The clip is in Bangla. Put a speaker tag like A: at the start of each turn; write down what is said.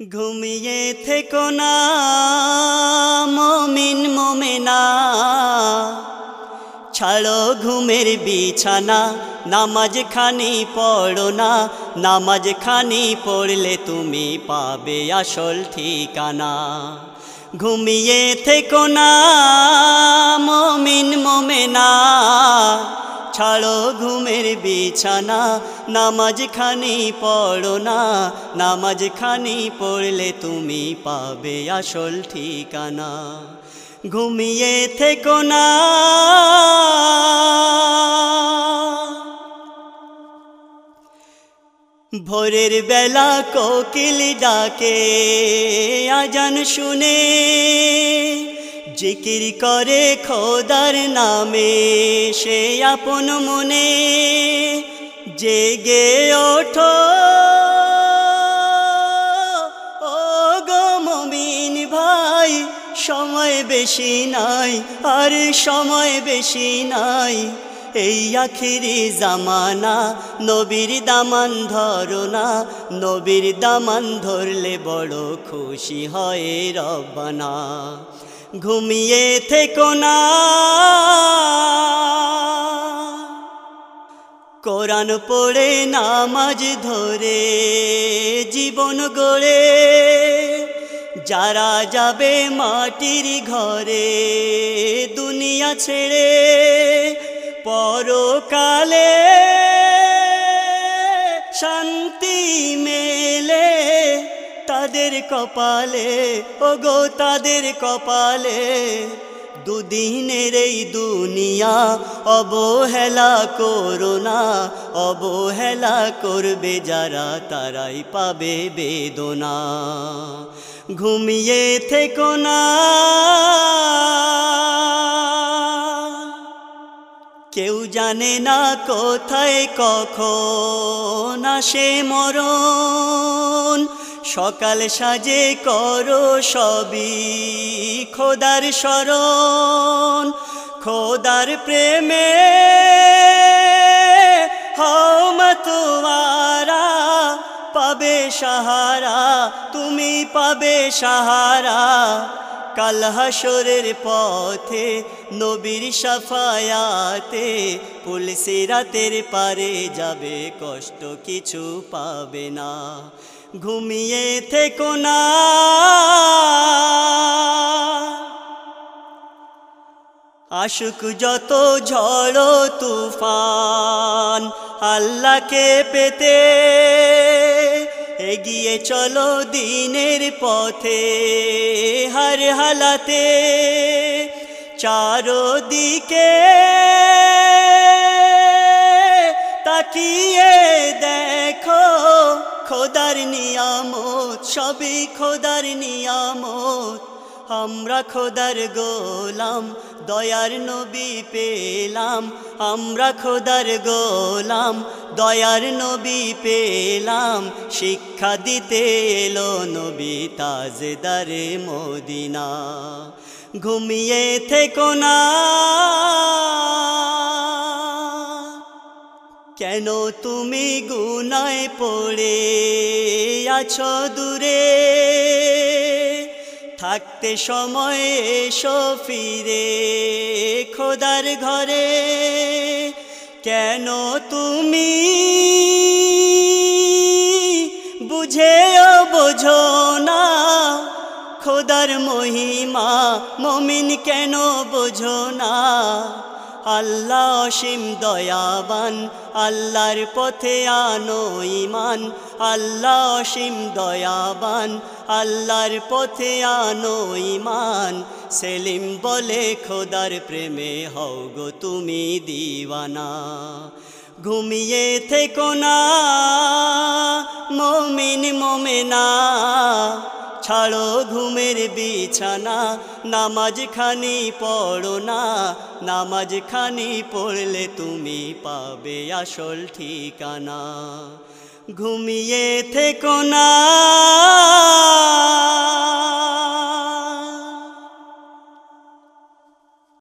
A: ঘুমিয়ে থেকো না, মমিন মোমেনা। ছাড়ো ঘুমের বিছানা নামাজ খানি পড়ো না নামাজ খানি পড়লে তুমি পাবে আসল ঠিকানা। ঘুমিয়ে থেকো না, মমিন মোমেনা। ছাড়ো ঘুমের বিছানা নামাজ খানি পড়ো না নামাজ খানি পড়লে তুমি পাবে আসল ঠিকানা। ঘুমিয়ে থেকো না। ভোরের বেলা কোকিল ডাকে, আজান শুনে। জিকির করে খোদার নামে, সে আপন মনে জেগে ওঠো। ও গো ভাই, সময় বেশি নাই, আর সময় বেশি নাই। এই আখিরি জামানা, নবীর দামান ধরো না নবীর দামান ধরলে বড় খুশি হয় রব্বানা। ঘুমিয়ে থেকো না। কোরআন পড়ে, নামাজ ধরে, জীবন গড়ে। যারা যাবে মাটির ঘরে, দুনিয়া ছেড়ে, পরকালে শান্তি মেলে। তাদের কপালে, ওগো তাদের কপালে। দুদিনের এই দুনিয়া, অবহেলা করো না, অবহেলা করবে যারা, তারাই পাবে বেদনা। ঘুমিয়ে থেকো না। কেউ জানে না কোথায় কখন আসে মরণ। সকাল সাজে করো সবই খোদার স্মরণ খোদার প্রেমে। হম তোমারা পাবে সাহারা, তুমি পাবে সাহারা। কাল হাসরের পথে নবীর সাফায়াতে পুলিশি রাতের পারে যাবে, কষ্ট কিছু পাবে না। ঘুমিয়ে থেকো না। আশুক যত ঝড় তুফান আল্লাহকে পেতে এগিয়ে চলো দিনের পথে হর হালাতে। চারোদিকে তাকিয়ে দেখো খোদার নিয়ামত সবই খোদার নিয়ামত। আমরা খোদার গোলাম, দয়ার নবী পেলাম। আমরা খোদার গোলাম, দয়ার নবী পেলাম। শিক্ষা দিতে এলো নবী তাজদারে মদিনা। ঘুমিয়ে থেকো না। কেন তুমি গুনায় পড়ে আছো দূরে? থাকতে সময় এসো ফিরে, খোদার ঘরে। কেন তুমি বুঝেও বোঝো না, খোদার মহিমা মমিন কেন বোঝো না? আল্লাহ অসীম দয়াবান, আল্লাহর পথে আনো ইমান আল্লাহ অসীম দয়াবান, আল্লাহর পথে আনো ইমান সেলিম বলে, খোদার প্রেমে হও গো তুমি দিওয়ানা। ঘুমিয়ে থেকো না, মমিন মোমেনা। ছাড়ো ঘুমের বিছানা নামাজ খানি পড়ো না। নামাজ খানি পড়লে তুমি পাবে আসল ঠিকানা। ঘুমিয়ে থেকো না।